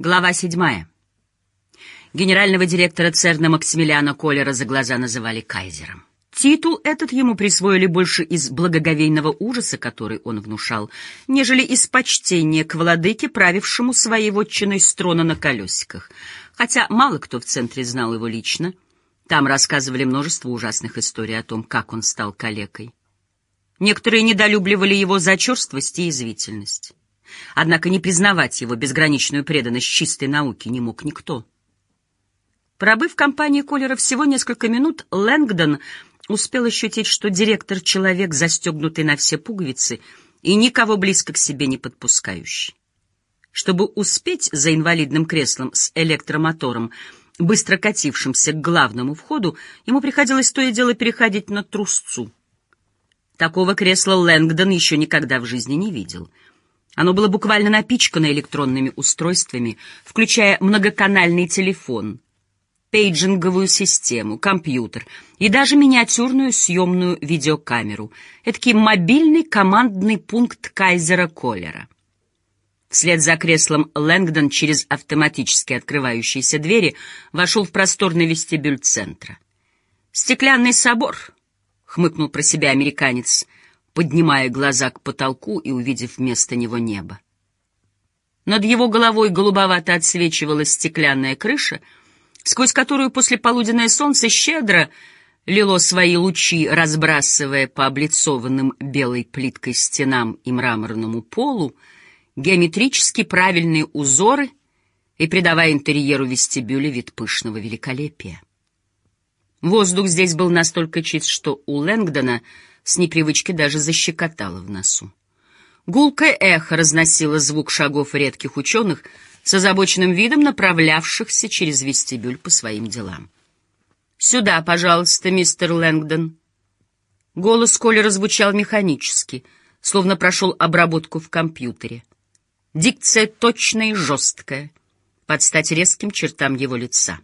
Глава седьмая. Генерального директора ЦЕРНа Максимилиана Коллера за глаза называли кайзером. Титул этот ему присвоили больше из благоговейного ужаса, который он внушал, нежели из почтения к владыке, правившему своей вотчиной с трона на колесиках. Хотя мало кто в центре знал его лично, там рассказывали множество ужасных историй о том, как он стал калекой. Некоторые недолюбливали его за черствость и извительность. Однако не признавать его безграничную преданность чистой науке не мог никто. Пробыв в компании Коллера всего несколько минут, Лэнгдон успел ощутить, что директор — человек, застегнутый на все пуговицы и никого близко к себе не подпускающий. Чтобы успеть за инвалидным креслом с электромотором, быстро катившимся к главному входу, ему приходилось то и дело переходить на трусцу. Такого кресла Лэнгдон еще никогда в жизни не видел — оно было буквально напичкано электронными устройствами, включая многоканальный телефон, пейджинговую систему, компьютер и даже миниатюрную съемную видеокамеру, эдакий мобильный командный пункт Кайзера Коллера. Вслед за креслом Лэнгдон через автоматически открывающиеся двери вошел в просторный вестибюль центра. «Стеклянный собор», — хмыкнул про себя американец, — поднимая глаза к потолку и увидев вместо него небо. Над его головой голубовато отсвечивала стеклянная крыша, сквозь которую после полуденное солнце щедро лило свои лучи, разбрасывая по облицованным белой плиткой стенам и мраморному полу геометрически правильные узоры и придавая интерьеру вестибюля вид пышного великолепия. Воздух здесь был настолько чист, что у Лэнгдона — с непривычки даже защекотало в носу. Гулкое эхо разносило звук шагов редких ученых с озабоченным видом направлявшихся через вестибюль по своим делам. «Сюда, пожалуйста, мистер Лэнгдон». Голос Колера звучал механически, словно прошел обработку в компьютере. Дикция точная и жесткая, под стать резким чертам его лица.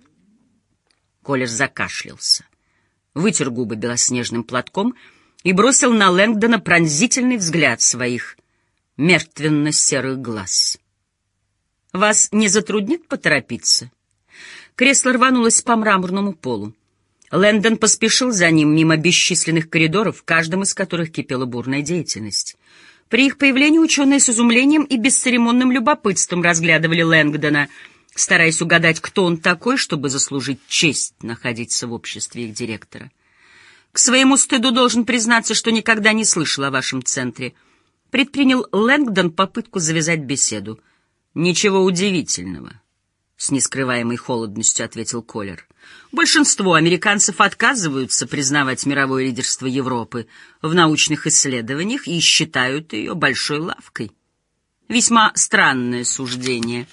Колер закашлялся, вытер губы белоснежным платком — и бросил на Лэнгдона пронзительный взгляд своих мертвенно-серых глаз. «Вас не затруднит поторопиться?» Кресло рванулось по мраморному полу. Лэндон поспешил за ним мимо бесчисленных коридоров, в каждом из которых кипела бурная деятельность. При их появлении ученые с изумлением и бесцеремонным любопытством разглядывали Лэнгдона, стараясь угадать, кто он такой, чтобы заслужить честь находиться в обществе их директора. К своему стыду должен признаться, что никогда не слышал о вашем центре. Предпринял Лэнгдон попытку завязать беседу. Ничего удивительного, — с нескрываемой холодностью ответил Коллер. Большинство американцев отказываются признавать мировое лидерство Европы в научных исследованиях и считают ее большой лавкой. Весьма странное суждение.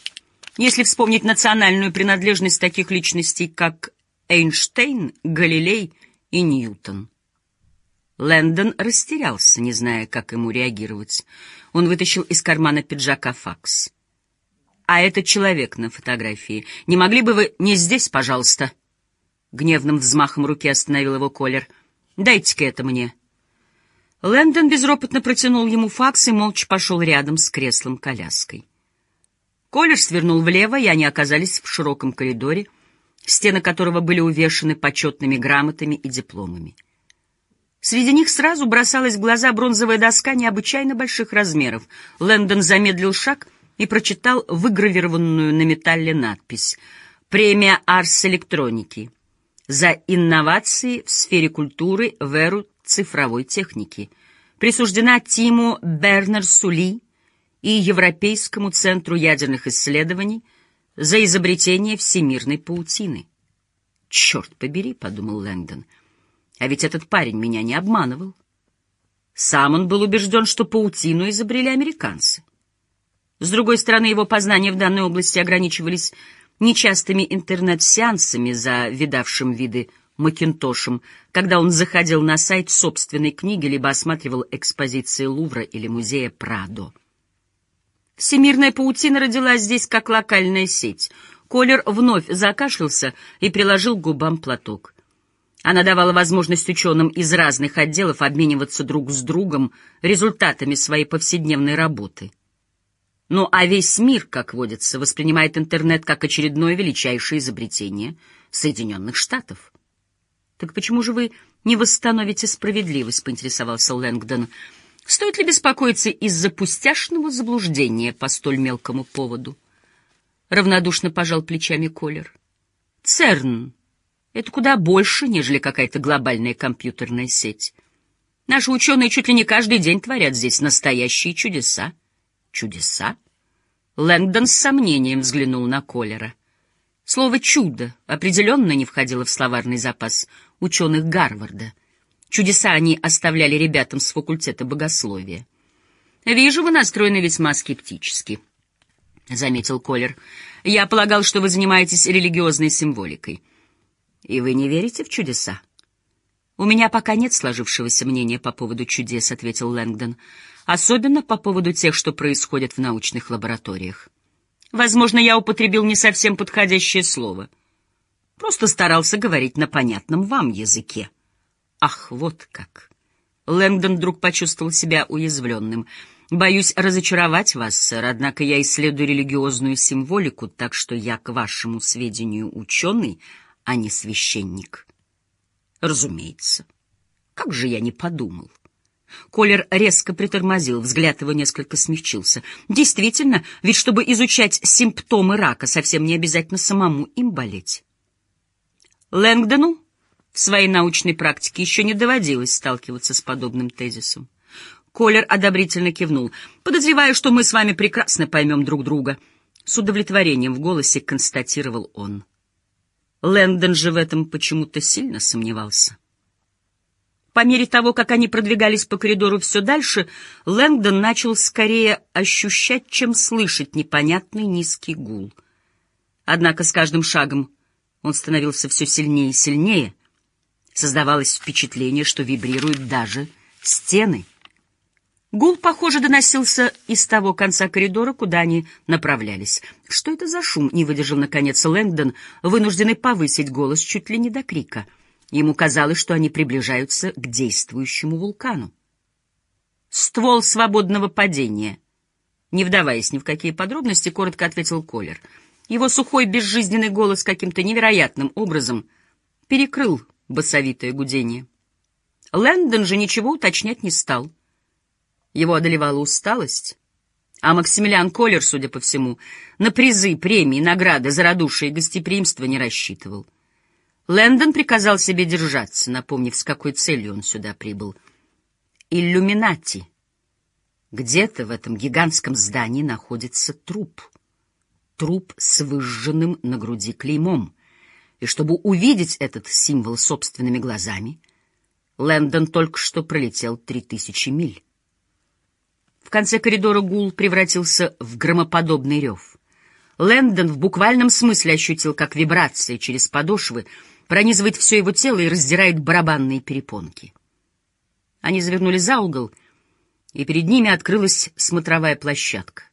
Если вспомнить национальную принадлежность таких личностей, как Эйнштейн, Галилей — и Ньютон. Лэндон растерялся, не зная, как ему реагировать. Он вытащил из кармана пиджака факс. «А этот человек на фотографии. Не могли бы вы не здесь, пожалуйста?» Гневным взмахом руки остановил его Колер. «Дайте-ка это мне». Лэндон безропотно протянул ему факс и молча пошел рядом с креслом-коляской. Колер свернул влево, и они оказались в широком коридоре — стены которого были увешаны почетными грамотами и дипломами. Среди них сразу бросалась в глаза бронзовая доска необычайно больших размеров. Лэндон замедлил шаг и прочитал выгравированную на металле надпись «Премия Арс Электроники» за инновации в сфере культуры в эру цифровой техники. Присуждена Тиму Бернер-Сули и Европейскому центру ядерных исследований за изобретение всемирной паутины. «Черт побери», — подумал Лэнгдон, — «а ведь этот парень меня не обманывал». Сам он был убежден, что паутину изобрели американцы. С другой стороны, его познания в данной области ограничивались нечастыми интернет-сеансами за видавшим виды Макинтошем, когда он заходил на сайт собственной книги либо осматривал экспозиции Лувра или музея Прадо. Всемирная паутина родилась здесь как локальная сеть. Колер вновь закашлялся и приложил к губам платок. Она давала возможность ученым из разных отделов обмениваться друг с другом результатами своей повседневной работы. Ну а весь мир, как водится, воспринимает интернет как очередное величайшее изобретение Соединенных Штатов. Так почему же вы не восстановите справедливость, поинтересовался Лэнгдон. Стоит ли беспокоиться из-за пустяшного заблуждения по столь мелкому поводу? Равнодушно пожал плечами Колер. ЦЕРН — это куда больше, нежели какая-то глобальная компьютерная сеть. Наши ученые чуть ли не каждый день творят здесь настоящие чудеса. Чудеса? Лэнгдон с сомнением взглянул на Колера. Слово «чудо» определенно не входило в словарный запас ученых Гарварда. Чудеса они оставляли ребятам с факультета богословия. «Вижу, вы настроены весьма скептически», — заметил Колер. «Я полагал, что вы занимаетесь религиозной символикой. И вы не верите в чудеса?» «У меня пока нет сложившегося мнения по поводу чудес», — ответил Лэнгдон особенно по поводу тех, что происходит в научных лабораториях. Возможно, я употребил не совсем подходящее слово. Просто старался говорить на понятном вам языке. Ах, вот как. Лэнгдон вдруг почувствовал себя уязвленным. Боюсь разочаровать вас, сэр, однако я исследую религиозную символику, так что я, к вашему сведению, ученый, а не священник. Разумеется. Как же я не подумал. Колер резко притормозил, взгляд его несколько смягчился. Действительно, ведь чтобы изучать симптомы рака, совсем не обязательно самому им болеть. Лэнгдону в своей научной практике еще не доводилось сталкиваться с подобным тезисом. Колер одобрительно кивнул. «Подозреваю, что мы с вами прекрасно поймем друг друга». С удовлетворением в голосе констатировал он. Лэнгдон же в этом почему-то сильно сомневался. По мере того, как они продвигались по коридору все дальше, Лэнгдон начал скорее ощущать, чем слышать непонятный низкий гул. Однако с каждым шагом он становился все сильнее и сильнее. Создавалось впечатление, что вибрируют даже стены. Гул, похоже, доносился из того конца коридора, куда они направлялись. Что это за шум? Не выдержал, наконец, Лэнгдон, вынужденный повысить голос чуть ли не до крика — Ему казалось, что они приближаются к действующему вулкану. «Ствол свободного падения», не вдаваясь ни в какие подробности, коротко ответил Колер. Его сухой безжизненный голос каким-то невероятным образом перекрыл басовитое гудение. Лэндон же ничего уточнять не стал. Его одолевала усталость, а Максимилиан Колер, судя по всему, на призы, премии, награды за радушие и гостеприимство не рассчитывал. Лэндон приказал себе держаться, напомнив, с какой целью он сюда прибыл. Иллюминати. Где-то в этом гигантском здании находится труп. Труп с выжженным на груди клеймом. И чтобы увидеть этот символ собственными глазами, Лэндон только что пролетел три тысячи миль. В конце коридора гул превратился в громоподобный рев. Лэндон в буквальном смысле ощутил, как вибрация через подошвы — пронизывает все его тело и раздирает барабанные перепонки. Они завернули за угол, и перед ними открылась смотровая площадка.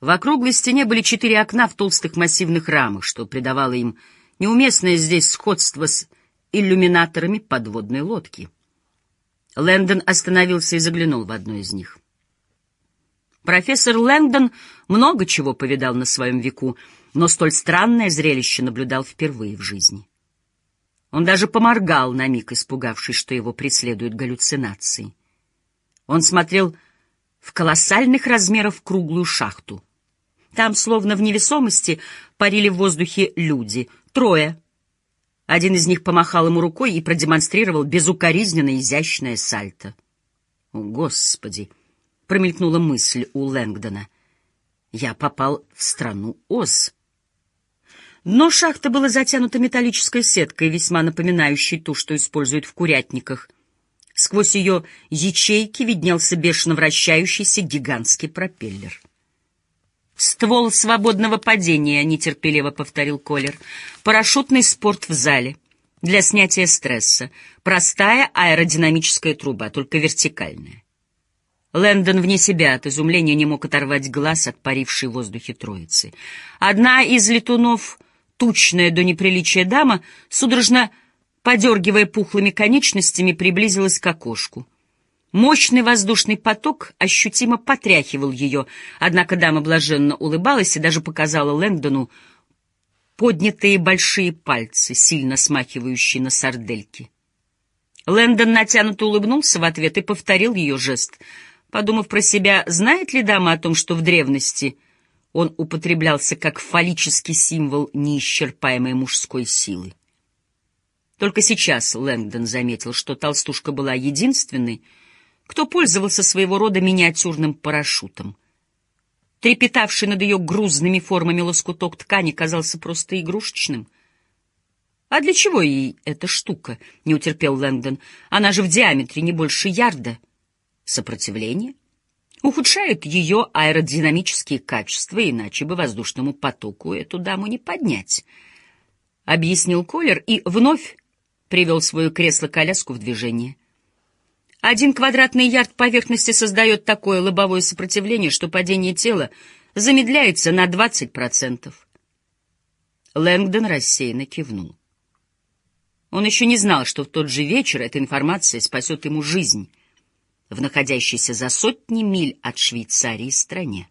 В округлой стене были четыре окна в толстых массивных рамах, что придавало им неуместное здесь сходство с иллюминаторами подводной лодки. Лэндон остановился и заглянул в одну из них. Профессор Лэндон много чего повидал на своем веку, но столь странное зрелище наблюдал впервые в жизни. Он даже поморгал на миг, испугавшись, что его преследуют галлюцинации. Он смотрел в колоссальных размеров круглую шахту. Там, словно в невесомости, парили в воздухе люди. Трое. Один из них помахал ему рукой и продемонстрировал безукоризненно изящное сальто. «О, Господи!» — промелькнула мысль у Лэнгдона. «Я попал в страну Оз». Дно шахты было затянуто металлической сеткой, весьма напоминающей ту, что используют в курятниках. Сквозь ее ячейки виднелся бешено вращающийся гигантский пропеллер. «Ствол свободного падения», — нетерпеливо повторил Колер. «Парашютный спорт в зале. Для снятия стресса. Простая аэродинамическая труба, только вертикальная». Лэндон вне себя от изумления не мог оторвать глаз от парившей в воздухе троицы. Одна из летунов тучная до неприличия дама, судорожно подергивая пухлыми конечностями, приблизилась к окошку. Мощный воздушный поток ощутимо потряхивал ее, однако дама блаженно улыбалась и даже показала Лэнгдону поднятые большие пальцы, сильно смахивающие на сардельки. Лэндон натянуто улыбнулся в ответ и повторил ее жест, подумав про себя, знает ли дама о том, что в древности он употреблялся как фаллический символ неисчерпаемой мужской силы. Только сейчас Лэнгдон заметил, что толстушка была единственной, кто пользовался своего рода миниатюрным парашютом. Трепетавший над ее грузными формами лоскуток ткани казался просто игрушечным. «А для чего ей эта штука?» — не утерпел Лэнгдон. «Она же в диаметре не больше ярда». «Сопротивление?» ухудшает ее аэродинамические качества, иначе бы воздушному потоку эту даму не поднять, — объяснил Колер и вновь привел свое кресло-коляску в движение. Один квадратный ярд поверхности создает такое лобовое сопротивление, что падение тела замедляется на 20%. Лэнгдон рассеянно кивнул. Он еще не знал, что в тот же вечер эта информация спасет ему жизнь в находящейся за сотни миль от Швейцарии стране.